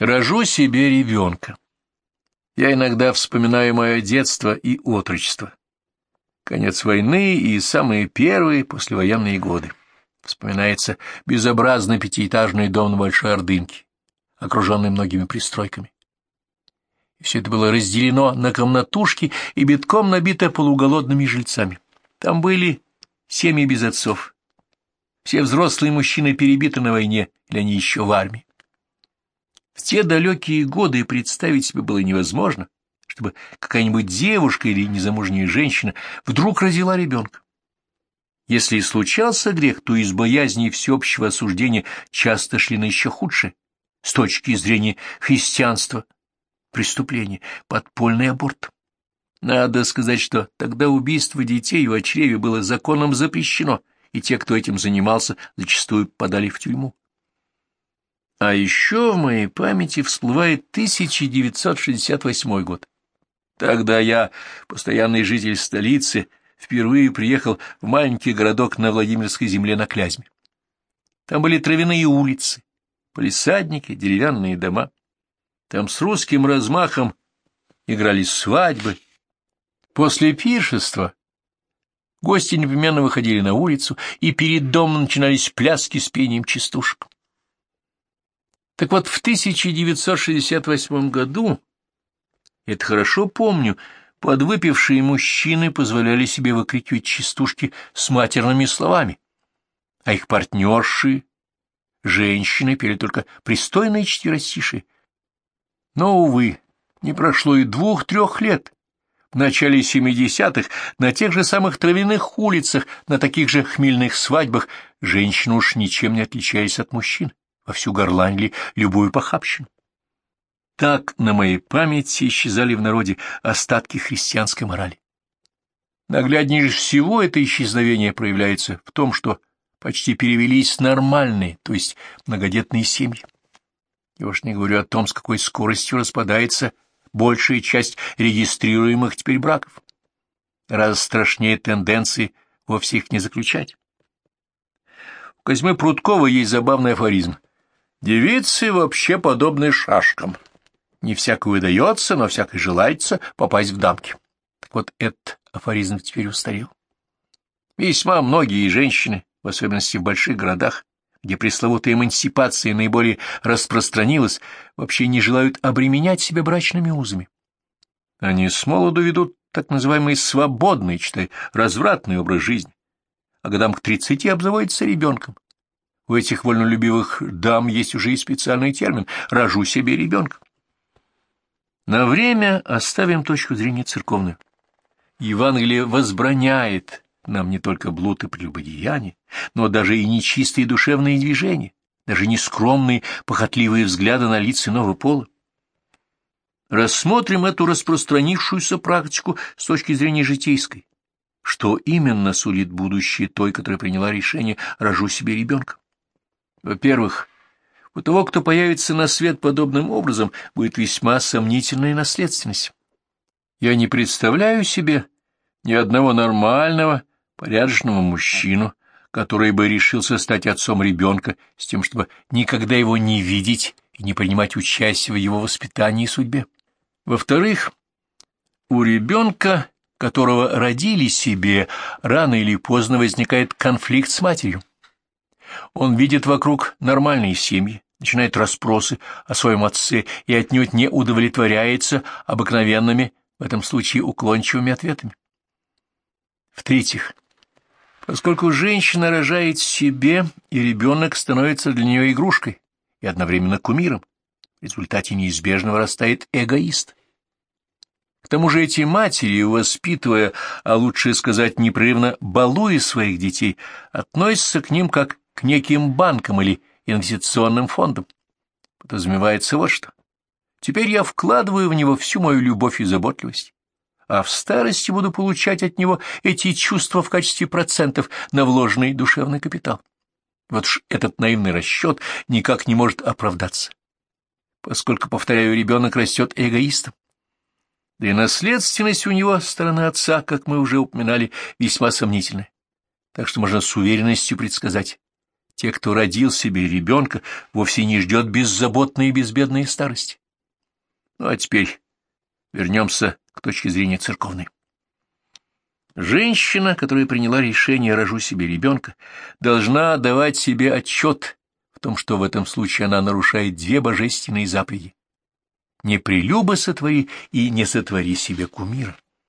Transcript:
Рожу себе ребенка. Я иногда вспоминаю мое детство и отрочество. Конец войны и самые первые послевоенные годы. Вспоминается безобразный пятиэтажный дом на Большой Ордынке, окруженный многими пристройками. И все это было разделено на комнатушки и битком набито полуголодными жильцами. Там были семьи без отцов. Все взрослые мужчины перебиты на войне, или они еще в армии. Те далекие годы представить себе было невозможно, чтобы какая-нибудь девушка или незамужняя женщина вдруг родила ребенка. Если и случался грех, то из боязни всеобщего осуждения часто шли на еще худшее, с точки зрения христианства, преступление, подпольный аборт. Надо сказать, что тогда убийство детей в чреве было законом запрещено, и те, кто этим занимался, зачастую подали в тюрьму. А еще в моей памяти всплывает 1968 год. Тогда я, постоянный житель столицы, впервые приехал в маленький городок на Владимирской земле на Клязьме. Там были травяные улицы, полисадники, деревянные дома. Там с русским размахом играли свадьбы. После пиршества гости непременно выходили на улицу, и перед домом начинались пляски с пением частушек. Так вот, в 1968 году, это хорошо помню, подвыпившие мужчины позволяли себе выкрикивать частушки с матерными словами, а их партнерши, женщины, пели только пристойные четверостишие. Но, увы, не прошло и двух-трех лет. В начале семидесятых на тех же самых травяных улицах, на таких же хмельных свадьбах женщины уж ничем не отличались от мужчин вовсю горланили любую похабщину. Так на моей памяти исчезали в народе остатки христианской морали. Нагляднее всего это исчезновение проявляется в том, что почти перевелись нормальные, то есть многодетные семьи. Я уж не говорю о том, с какой скоростью распадается большая часть регистрируемых теперь браков. Раз страшнее тенденции вовсе их не заключать. У Козьмы Прудкова есть забавный афоризм. Девицы вообще подобны шашкам. Не всякой выдается, но всякой желается попасть в дамки. Так вот, этот афоризм теперь устарел. Весьма многие женщины, в особенности в больших городах, где пресловутая эмансипация наиболее распространилась, вообще не желают обременять себя брачными узами. Они с молоду ведут так называемый свободный, читай, развратный образ жизни, а годам к тридцати обзаводятся ребенком. У этих вольнолюбивых дам есть уже и специальный термин «рожу себе ребенка». На время оставим точку зрения церковную. Евангелие возбраняет нам не только блуд и прелюбодеяние, но даже и нечистые душевные движения, даже нескромные похотливые взгляды на лица иного пола. Рассмотрим эту распространившуюся практику с точки зрения житейской. Что именно сулит будущее той, которая приняла решение «рожу себе ребенка»? Во-первых, у того, кто появится на свет подобным образом, будет весьма сомнительная наследственность. Я не представляю себе ни одного нормального, порядочного мужчину, который бы решился стать отцом ребенка с тем, чтобы никогда его не видеть и не принимать участие в его воспитании и судьбе. Во-вторых, у ребенка, которого родили себе, рано или поздно возникает конфликт с матерью. Он видит вокруг нормальные семьи, начинает расспросы о своем отце и отнюдь не удовлетворяется обыкновенными, в этом случае уклончивыми ответами. В-третьих, поскольку женщина рожает себе, и ребенок становится для нее игрушкой и одновременно кумиром, в результате неизбежно вырастает эгоист. К тому же эти матери, воспитывая, а лучше сказать непрерывно балуя своих детей, относятся к ним как к неким банкам или инвестиционным фондам. Подразумевается вот что. Теперь я вкладываю в него всю мою любовь и заботливость, а в старости буду получать от него эти чувства в качестве процентов на вложенный душевный капитал. Вот уж этот наивный расчет никак не может оправдаться, поскольку, повторяю, ребенок растет эгоистом. Да и наследственность у него стороны отца, как мы уже упоминали, весьма сомнительная. Так что можно с уверенностью предсказать, Те, кто родил себе ребенка, вовсе не ждет беззаботной и безбедной старости. Ну а теперь вернемся к точке зрения церковной. Женщина, которая приняла решение «рожу себе ребенка», должна давать себе отчет в том, что в этом случае она нарушает две божественные заповеди. «Не прелюбо сотвори и не сотвори себе кумира».